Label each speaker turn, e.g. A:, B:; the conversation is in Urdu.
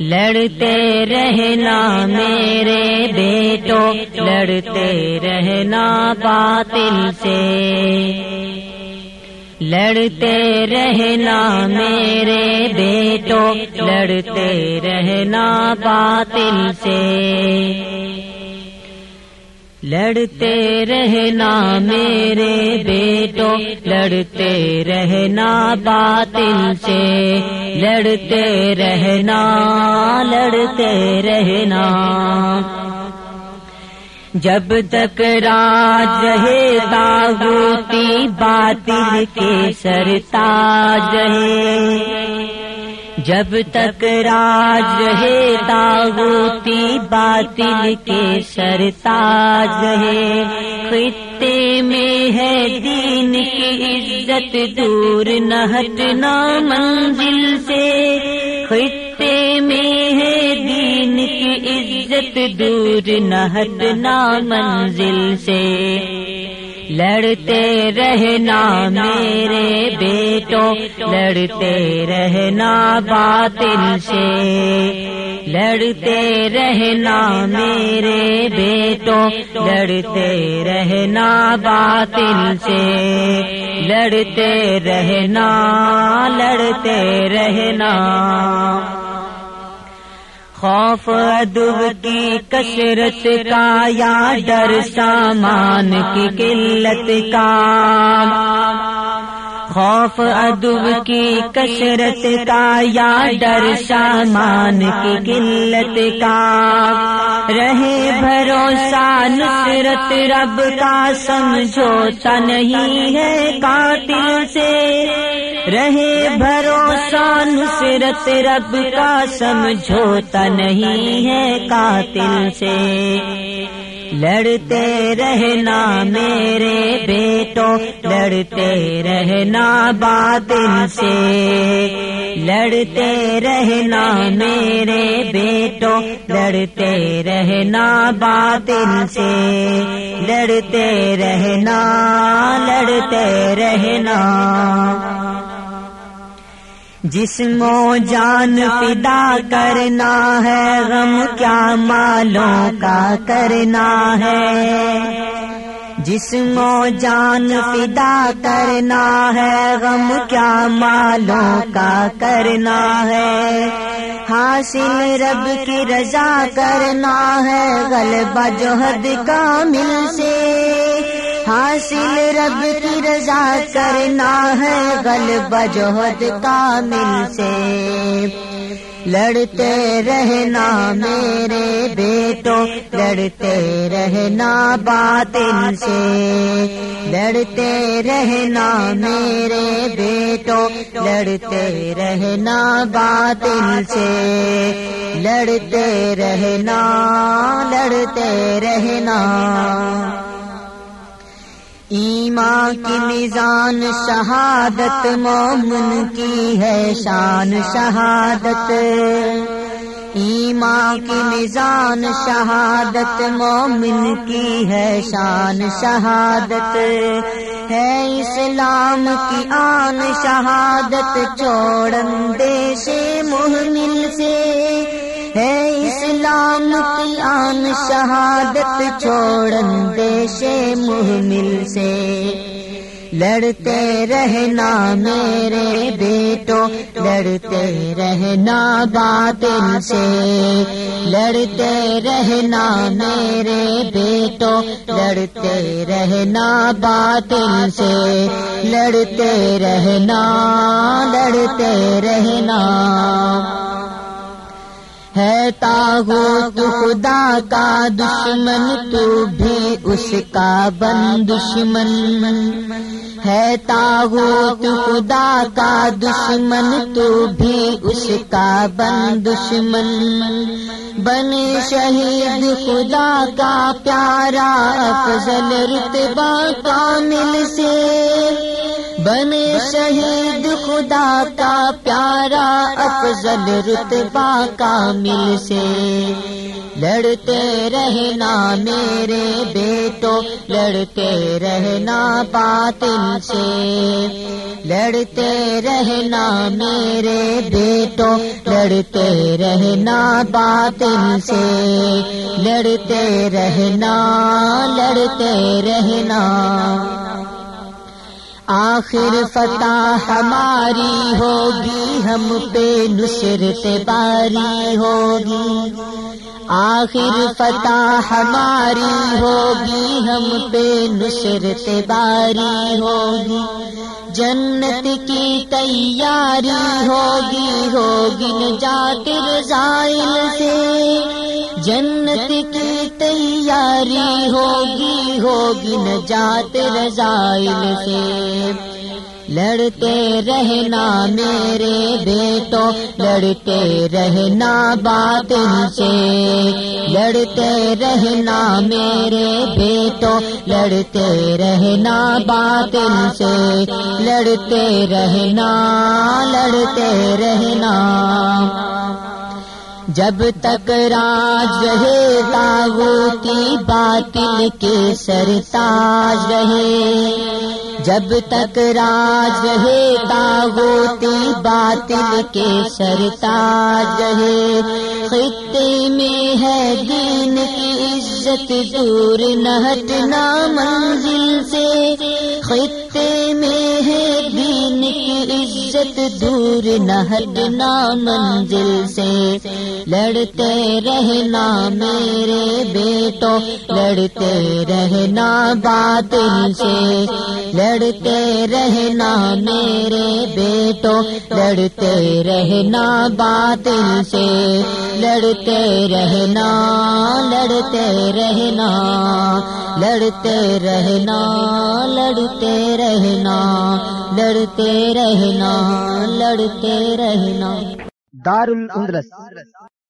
A: لڑتے رہنا میرے بیٹو، لڑتے رہنا باطل سے۔ لڑتے رہنا میرے بیٹو، لڑتے رہنا باطل سے۔ لڑتے رہنا میرے بیٹو، لڑتے رہنا باطل سے۔ لڑتے رہنا لڑتے رہنا۔ جب تک راج ہے تاغوتی باطل کے سرتاج ہے جب تک راج ہے تاغوتی باطل کے سرتاج ہے خطے میں ہے دین کی عزت، دور نہ ہٹنا منزل سے۔ خطے میں ہے دین کی عزت، دور نہ ہٹنا منزل سے۔ لڑتے رہنا میرے بیٹو، لڑتے رہنا باطل سے۔ لڑتے رہنا میرے بیٹو، لڑتے رہنا باطل سے۔ لڑتے رہنا لڑتے رہنا۔ خوف. ادب کی کثرت کا یا ڈر سامان کی قلت کا خوف ادب کی کثرت کا یا ڈر سامان کی قلت کا رہے بھروسہ نصرت رب کا سمجھوتا نہیں ہے قاتل سے رہے بھروسہ نصرت رب کا سمجھوتا نہیں ہے قاتل سے لڑتے رہنا میرے بیٹو، لڑتے رہنا باطل سے۔ لڑتے رہنا میرے بیٹو، لڑتے رہنا باطل سے۔ لڑتے رہنا لڑتے رہنا۔ جسم و جان فدا کرنا ہے، غم کیا مالوں کا کرنا ہے۔ جسم و جان فدا کرنا ہے، غم کیا مالوں کا کرنا ہے۔ حاصل رب کی رضا کرنا ہے، غلبہ جوہد کامل سے۔ حاصل رب کی رضا کرنا ہے غلبہ جوہد کامل سے۔ لڑتے رہنا میرے بیٹو لڑتے رہنا باطل سے۔ لڑتے رہنا میرے بیٹو لڑتے رہنا باطل سے۔ لڑتے رہنا لڑتے رہنا۔ ایمان کی میزان شہادت مومن کی ہے شان شہادت۔ ایمان کی میزان شہادت مومن کی ہے شان شہادت۔ ہے اسلام کی آن شہادت چوڑندے سے محمل سے۔ اسلام کی آن شہادت چھوڑن دیش محمل سے۔ لڑتے رہنا میرے بیٹو، لڑتے رہنا باطل سے۔ لڑتے رہنا میرے بیٹو، لڑتے رہنا باطل سے۔ لڑتے رہنا لڑتے رہنا۔ ہے تاغوت خدا کا دشمن، تو بھی اس کا بن دشمن۔ ہے تاغوت خدا کا دشمن، تو بھی اس کا بن دشمن۔ بن شہید خدا کا پیارا، افضل رتبہ کامل سے۔ بنے شہید خدا کا پیارا افضل رتبہ کامل سے۔ لڑتے رہنا میرے بیٹو، لڑتے رہنا باطل سے۔ لڑتے رہنا میرے بیٹو، لڑتے رہنا باطل سے۔ لڑتے رہنا لڑتے رہنا۔ آخر فتح ہماری ہوگی، ہم پہ نصرت باری ہوگی۔ آخر فتح ہماری ہوگی، ہم پہ نصرت باری ہوگی۔ جنت کی تیاری ہوگی ہوگی نجات رضائل سے۔ جنت کی تیاری ہوگی ہوگی نجات رضائل سے۔ لڑتے رہنا میرے بیٹو، لڑتے رہنا باطل سے۔ لڑتے رہنا میرے بیٹو، لڑتے رہنا باطل سے۔ لڑتے رہنا لڑتے رہنا۔ جب تک راج رہے تاغوتی باطل کے سرتاج رہے، جب تک راج رہے تاغوتی باطل کے سرتاج رہے، خطے میں ہے دین کی عزت دور نہ ہٹنا منزل سے، خطے عزت دور نہ ہٹنا منزل سے لڑتے رہنا میرے بیٹو، لڑتے رہنا باطل سے لڑتے رہنا میرے بیٹو، لڑتے رہنا باطل سے لڑتے رہنا لڑتے رہنا لڑتے رہنا لڑتے رہنا۔ لڑتے رہنا لڑتے رہنا۔
B: دار الاندلس